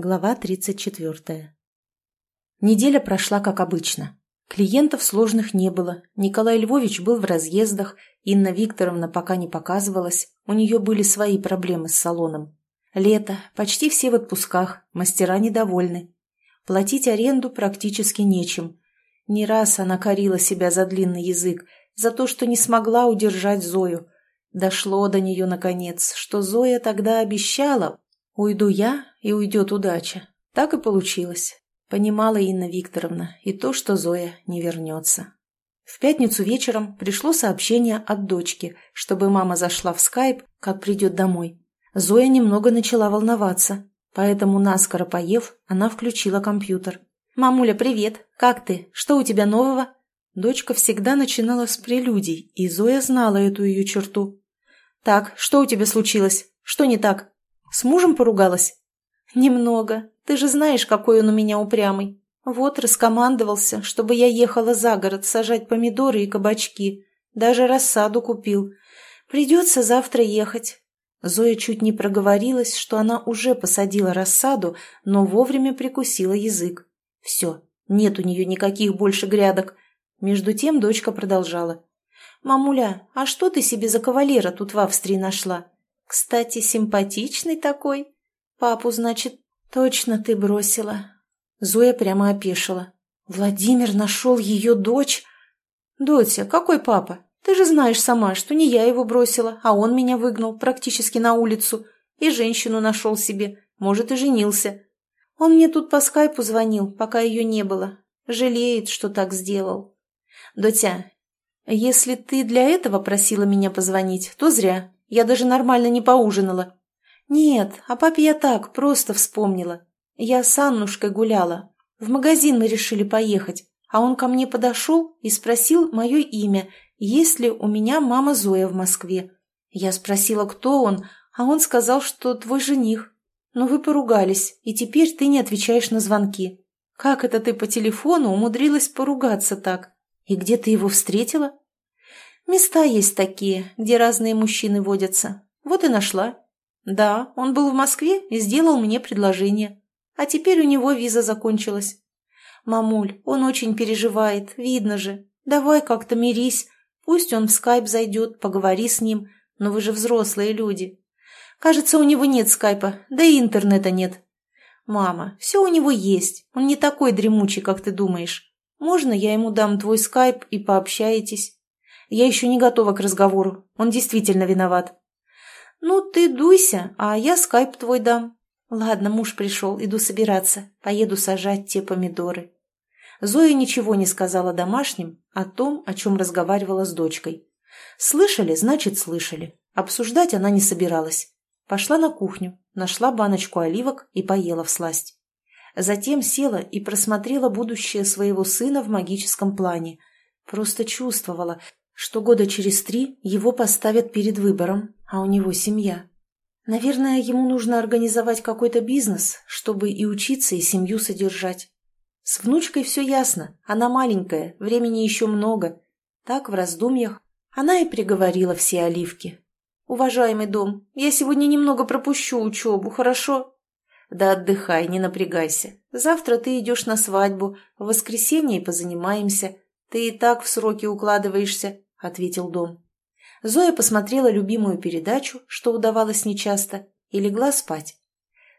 Глава 34. Неделя прошла как обычно. Клиентов сложных не было, Николай Львович был в разъездах, Инна Викторовна пока не показывалась, у нее были свои проблемы с салоном. Лето, почти все в отпусках, мастера недовольны. Платить аренду практически нечем. Не раз она корила себя за длинный язык, за то, что не смогла удержать Зою. Дошло до нее, наконец, что Зоя тогда обещала, Уйду я, и уйдет удача. Так и получилось. Понимала Инна Викторовна и то, что Зоя не вернется. В пятницу вечером пришло сообщение от дочки, чтобы мама зашла в скайп, как придет домой. Зоя немного начала волноваться, поэтому, наскоро поев, она включила компьютер. «Мамуля, привет! Как ты? Что у тебя нового?» Дочка всегда начинала с прелюдий, и Зоя знала эту ее черту. «Так, что у тебя случилось? Что не так?» С мужем поругалась? Немного. Ты же знаешь, какой он у меня упрямый. Вот раскомандовался, чтобы я ехала за город сажать помидоры и кабачки. Даже рассаду купил. Придется завтра ехать. Зоя чуть не проговорилась, что она уже посадила рассаду, но вовремя прикусила язык. Все, нет у нее никаких больше грядок. Между тем дочка продолжала. «Мамуля, а что ты себе за кавалера тут в Австрии нашла? Кстати, симпатичный такой. Папу, значит, точно ты бросила. Зоя прямо опешила. Владимир нашел ее дочь? Дотя, какой папа? Ты же знаешь сама, что не я его бросила, а он меня выгнал практически на улицу. И женщину нашел себе, может, и женился. Он мне тут по скайпу звонил, пока ее не было. Жалеет, что так сделал. Дотя, если ты для этого просила меня позвонить, то зря. Я даже нормально не поужинала. Нет, о папе я так, просто вспомнила. Я с Аннушкой гуляла. В магазин мы решили поехать, а он ко мне подошел и спросил мое имя, есть ли у меня мама Зоя в Москве. Я спросила, кто он, а он сказал, что твой жених. Но вы поругались, и теперь ты не отвечаешь на звонки. Как это ты по телефону умудрилась поругаться так? И где ты его встретила? Места есть такие, где разные мужчины водятся. Вот и нашла. Да, он был в Москве и сделал мне предложение. А теперь у него виза закончилась. Мамуль, он очень переживает, видно же. Давай как-то мирись. Пусть он в скайп зайдет, поговори с ним. Но вы же взрослые люди. Кажется, у него нет скайпа, да и интернета нет. Мама, все у него есть. Он не такой дремучий, как ты думаешь. Можно я ему дам твой скайп и пообщаетесь? Я еще не готова к разговору. Он действительно виноват. Ну, ты дуйся, а я скайп твой дам. Ладно, муж пришел, иду собираться. Поеду сажать те помидоры. Зоя ничего не сказала домашним о том, о чем разговаривала с дочкой. Слышали, значит, слышали. Обсуждать она не собиралась. Пошла на кухню, нашла баночку оливок и поела в сласть. Затем села и просмотрела будущее своего сына в магическом плане. Просто чувствовала, что года через три его поставят перед выбором, а у него семья. Наверное, ему нужно организовать какой-то бизнес, чтобы и учиться, и семью содержать. С внучкой все ясно, она маленькая, времени еще много. Так, в раздумьях, она и приговорила все оливки. «Уважаемый дом, я сегодня немного пропущу учебу, хорошо?» «Да отдыхай, не напрягайся. Завтра ты идешь на свадьбу, в воскресенье и позанимаемся. Ты и так в сроки укладываешься. — ответил Дом. Зоя посмотрела любимую передачу, что удавалось нечасто, и легла спать.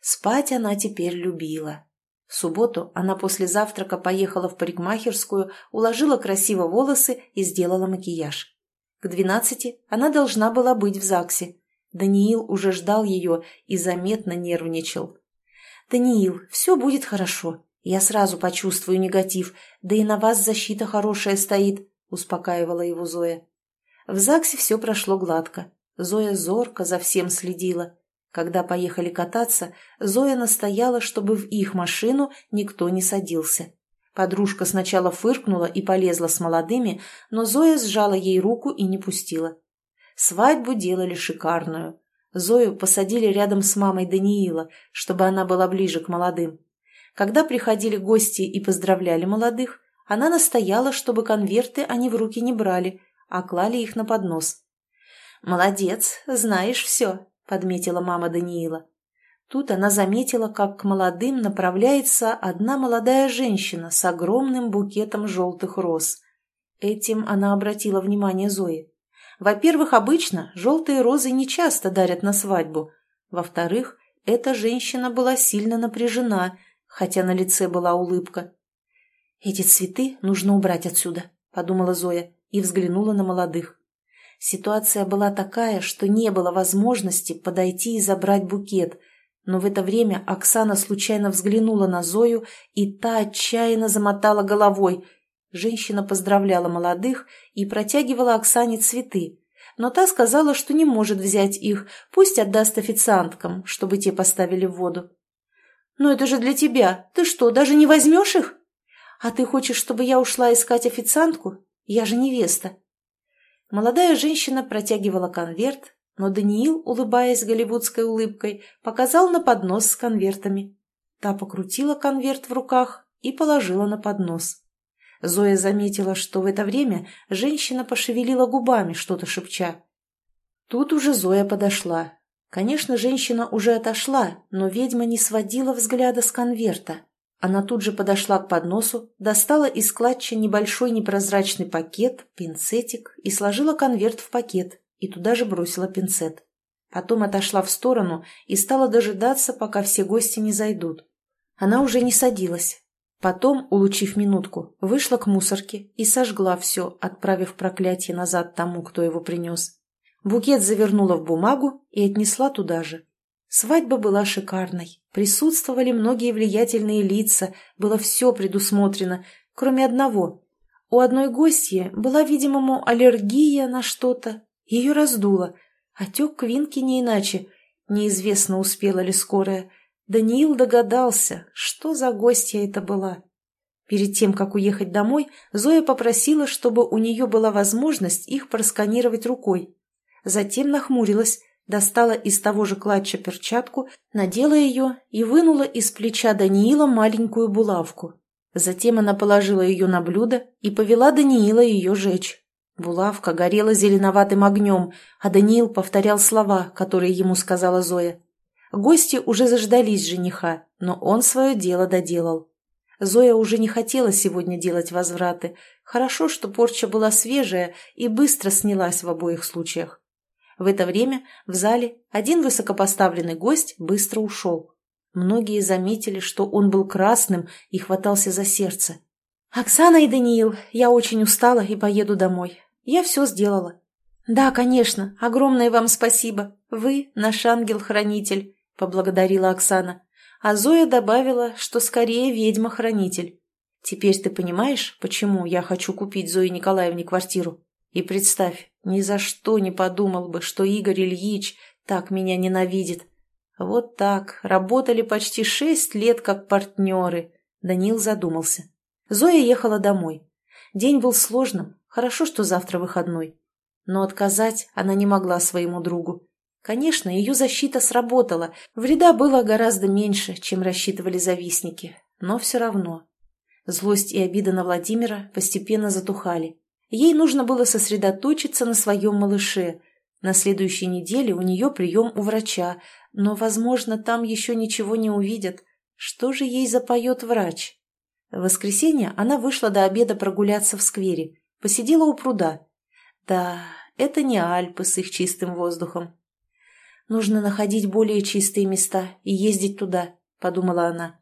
Спать она теперь любила. В субботу она после завтрака поехала в парикмахерскую, уложила красиво волосы и сделала макияж. К двенадцати она должна была быть в ЗАГСе. Даниил уже ждал ее и заметно нервничал. «Даниил, все будет хорошо. Я сразу почувствую негатив, да и на вас защита хорошая стоит», — успокаивала его Зоя. В ЗАГСе все прошло гладко. Зоя зорко за всем следила. Когда поехали кататься, Зоя настояла, чтобы в их машину никто не садился. Подружка сначала фыркнула и полезла с молодыми, но Зоя сжала ей руку и не пустила. Свадьбу делали шикарную. Зою посадили рядом с мамой Даниила, чтобы она была ближе к молодым. Когда приходили гости и поздравляли молодых, она настояла, чтобы конверты они в руки не брали, а клали их на поднос. «Молодец, знаешь все», — подметила мама Даниила. Тут она заметила, как к молодым направляется одна молодая женщина с огромным букетом желтых роз. Этим она обратила внимание Зои. Во-первых, обычно желтые розы не часто дарят на свадьбу. Во-вторых, эта женщина была сильно напряжена, хотя на лице была улыбка. «Эти цветы нужно убрать отсюда», — подумала Зоя и взглянула на молодых. Ситуация была такая, что не было возможности подойти и забрать букет, но в это время Оксана случайно взглянула на Зою, и та отчаянно замотала головой. Женщина поздравляла молодых и протягивала Оксане цветы, но та сказала, что не может взять их, пусть отдаст официанткам, чтобы те поставили в воду. «Но это же для тебя. Ты что, даже не возьмешь их? А ты хочешь, чтобы я ушла искать официантку? Я же невеста». Молодая женщина протягивала конверт, но Даниил, улыбаясь голливудской улыбкой, показал на поднос с конвертами. Та покрутила конверт в руках и положила на поднос. Зоя заметила, что в это время женщина пошевелила губами, что-то шепча. Тут уже Зоя подошла. Конечно, женщина уже отошла, но ведьма не сводила взгляда с конверта. Она тут же подошла к подносу, достала из клатча небольшой непрозрачный пакет, пинцетик и сложила конверт в пакет, и туда же бросила пинцет. Потом отошла в сторону и стала дожидаться, пока все гости не зайдут. Она уже не садилась. Потом, улучив минутку, вышла к мусорке и сожгла все, отправив проклятие назад тому, кто его принес. Букет завернула в бумагу и отнесла туда же. Свадьба была шикарной. Присутствовали многие влиятельные лица, было все предусмотрено, кроме одного. У одной гостьи была, видимому, аллергия на что-то, ее раздуло. Отек квинки не иначе. Неизвестно, успела ли скорая. Даниил догадался, что за гостья это была. Перед тем, как уехать домой, Зоя попросила, чтобы у нее была возможность их просканировать рукой. Затем нахмурилась, достала из того же клатча перчатку, надела ее и вынула из плеча Даниила маленькую булавку. Затем она положила ее на блюдо и повела Даниила ее жечь. Булавка горела зеленоватым огнем, а Даниил повторял слова, которые ему сказала Зоя. Гости уже заждались жениха, но он свое дело доделал. Зоя уже не хотела сегодня делать возвраты. Хорошо, что порча была свежая и быстро снялась в обоих случаях. В это время в зале один высокопоставленный гость быстро ушел. Многие заметили, что он был красным и хватался за сердце. «Оксана и Даниил, я очень устала и поеду домой. Я все сделала. Да, конечно, огромное вам спасибо. Вы наш ангел-хранитель, поблагодарила Оксана. А Зоя добавила, что скорее ведьма-хранитель. Теперь ты понимаешь, почему я хочу купить Зое Николаевне квартиру? И представь, ни за что не подумал бы, что Игорь Ильич так меня ненавидит. Вот так, работали почти шесть лет как партнеры. Данил задумался. Зоя ехала домой. День был сложным, Хорошо, что завтра выходной. Но отказать она не могла своему другу. Конечно, ее защита сработала, вреда было гораздо меньше, чем рассчитывали завистники, но все равно. Злость и обида на Владимира постепенно затухали. Ей нужно было сосредоточиться на своем малыше. На следующей неделе у нее прием у врача, но, возможно, там еще ничего не увидят. Что же ей запоет врач? В воскресенье она вышла до обеда прогуляться в сквере. Посидела у пруда. Да, это не Альпы с их чистым воздухом. Нужно находить более чистые места и ездить туда, подумала она.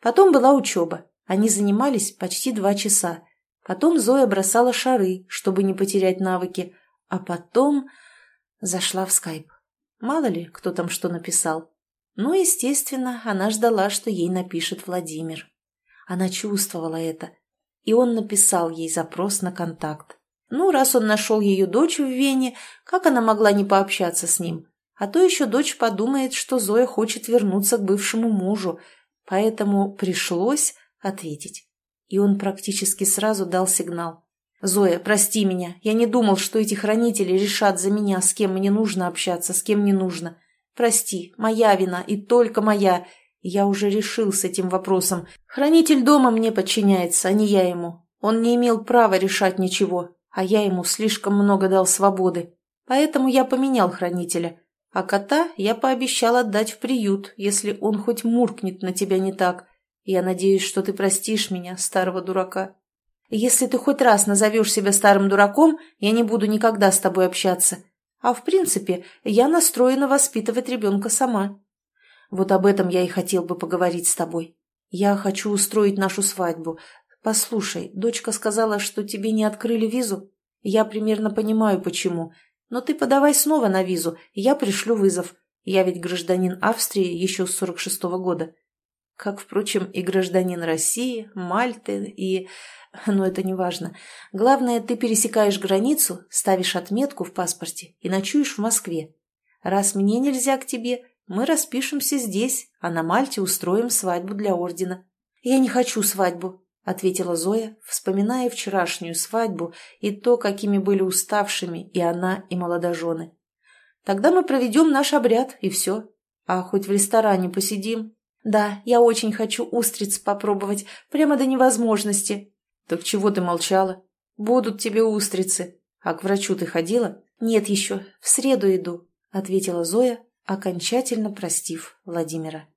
Потом была учеба. Они занимались почти два часа. Потом Зоя бросала шары, чтобы не потерять навыки. А потом зашла в скайп. Мало ли, кто там что написал. Ну, естественно, она ждала, что ей напишет Владимир. Она чувствовала это, и он написал ей запрос на контакт. Ну, раз он нашел ее дочь в Вене, как она могла не пообщаться с ним? А то еще дочь подумает, что Зоя хочет вернуться к бывшему мужу, поэтому пришлось ответить. И он практически сразу дал сигнал. «Зоя, прости меня, я не думал, что эти хранители решат за меня, с кем мне нужно общаться, с кем не нужно. Прости, моя вина и только моя, я уже решил с этим вопросом. Хранитель дома мне подчиняется, а не я ему. Он не имел права решать ничего, а я ему слишком много дал свободы. Поэтому я поменял хранителя. А кота я пообещал отдать в приют, если он хоть муркнет на тебя не так. Я надеюсь, что ты простишь меня, старого дурака. Если ты хоть раз назовешь себя старым дураком, я не буду никогда с тобой общаться. А в принципе, я настроена воспитывать ребенка сама. Вот об этом я и хотел бы поговорить с тобой. Я хочу устроить нашу свадьбу. Послушай, дочка сказала, что тебе не открыли визу. Я примерно понимаю, почему. Но ты подавай снова на визу, я пришлю вызов. Я ведь гражданин Австрии еще с 46-го года. Как, впрочем, и гражданин России, Мальты и... Но это не важно. Главное, ты пересекаешь границу, ставишь отметку в паспорте и ночуешь в Москве. Раз мне нельзя к тебе, мы распишемся здесь, а на Мальте устроим свадьбу для ордена. Я не хочу свадьбу, ответила Зоя, вспоминая вчерашнюю свадьбу и то, какими были уставшими и она, и молодожены. Тогда мы проведем наш обряд, и все. А хоть в ресторане посидим. Да, я очень хочу устриц попробовать, прямо до невозможности. Так чего ты молчала? Будут тебе устрицы. А к врачу ты ходила? Нет еще, в среду иду, ответила Зоя, окончательно простив Владимира.